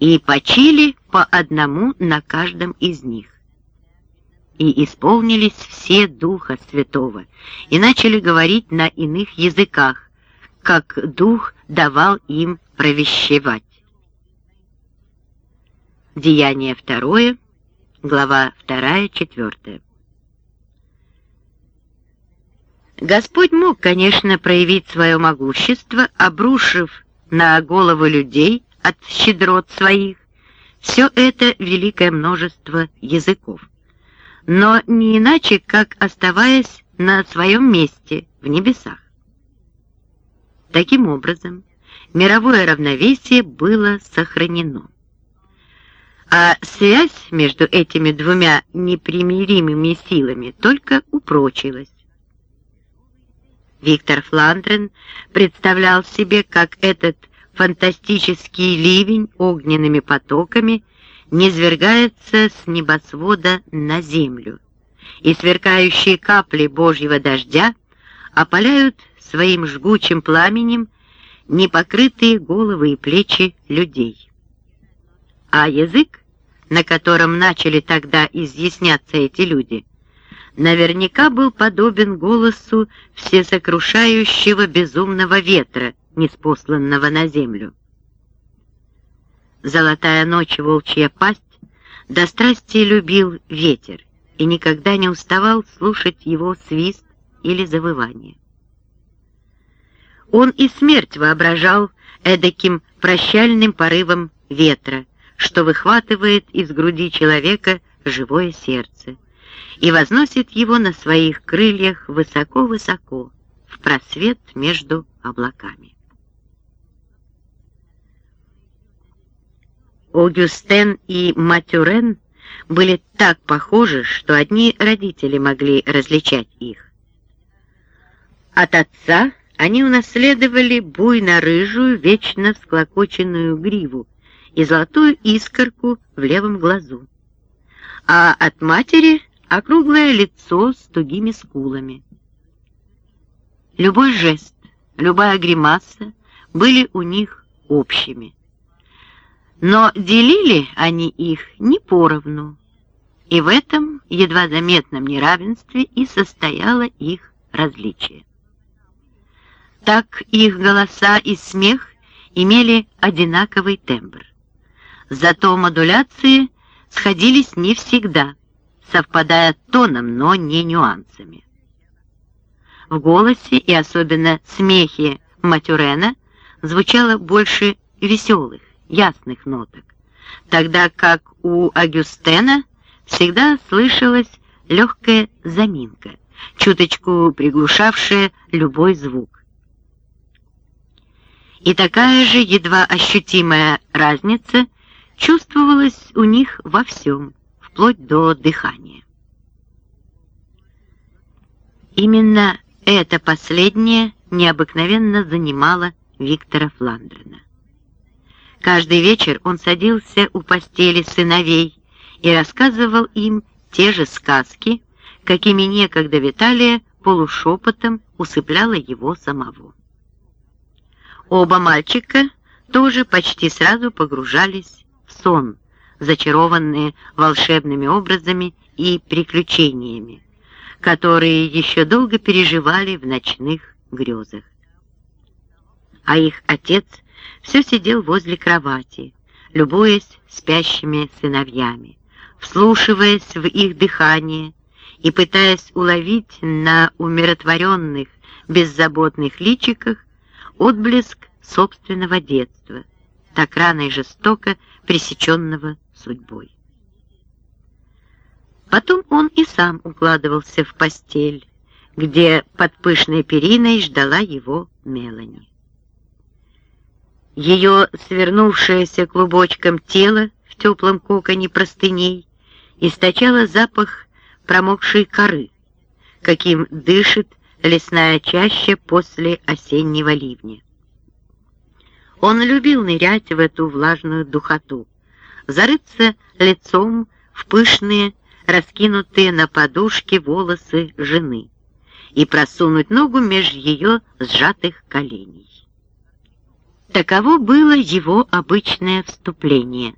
и почили по одному на каждом из них. И исполнились все Духа Святого, и начали говорить на иных языках, как Дух давал им провещевать. Деяние второе, глава вторая, четвертая. Господь мог, конечно, проявить свое могущество, обрушив на головы людей от щедрот своих все это великое множество языков, но не иначе, как оставаясь на своем месте в небесах. Таким образом, мировое равновесие было сохранено. А связь между этими двумя непримиримыми силами только упрочилась. Виктор Фландрен представлял себе, как этот фантастический ливень огненными потоками низвергается с небосвода на землю, и сверкающие капли Божьего дождя опаляют своим жгучим пламенем непокрытые головы и плечи людей. А язык, на котором начали тогда изъясняться эти люди, наверняка был подобен голосу всесокрушающего безумного ветра, неспосланного на землю. Золотая ночь, волчья пасть, до страсти любил ветер и никогда не уставал слушать его свист или завывание. Он и смерть воображал эдаким прощальным порывом ветра, что выхватывает из груди человека живое сердце и возносит его на своих крыльях высоко-высоко, в просвет между облаками. Огюстен и Матюрен были так похожи, что одни родители могли различать их. От отца они унаследовали буйно-рыжую, вечно всклокоченную гриву и золотую искорку в левом глазу, а от матери округлое лицо с тугими скулами. Любой жест, любая гримаса были у них общими. Но делили они их не поровну, и в этом едва заметном неравенстве и состояло их различие. Так их голоса и смех имели одинаковый тембр. Зато модуляции сходились не всегда, совпадая тоном, но не нюансами. В голосе и особенно смехе Матюрена звучало больше веселых, ясных ноток, тогда как у Агюстена всегда слышалась легкая заминка, чуточку приглушавшая любой звук. И такая же едва ощутимая разница чувствовалась у них во всем, вплоть до дыхания. Именно это последнее необыкновенно занимало Виктора Фландрена. Каждый вечер он садился у постели сыновей и рассказывал им те же сказки, какими некогда Виталия полушепотом усыпляла его самого. Оба мальчика тоже почти сразу погружались в сон, зачарованные волшебными образами и приключениями, которые еще долго переживали в ночных грезах. А их отец все сидел возле кровати, любуясь спящими сыновьями, вслушиваясь в их дыхание и пытаясь уловить на умиротворенных, беззаботных личиках отблеск собственного детства, так рано и жестоко пресеченного судьбой. Потом он и сам укладывался в постель, где под пышной периной ждала его Мелани. Ее свернувшееся клубочком тело в теплом коконе простыней источало запах промокшей коры, каким дышит лесная чаща после осеннего ливня. Он любил нырять в эту влажную духоту, зарыться лицом в пышные, раскинутые на подушке волосы жены и просунуть ногу меж ее сжатых коленей. Таково было его обычное вступление —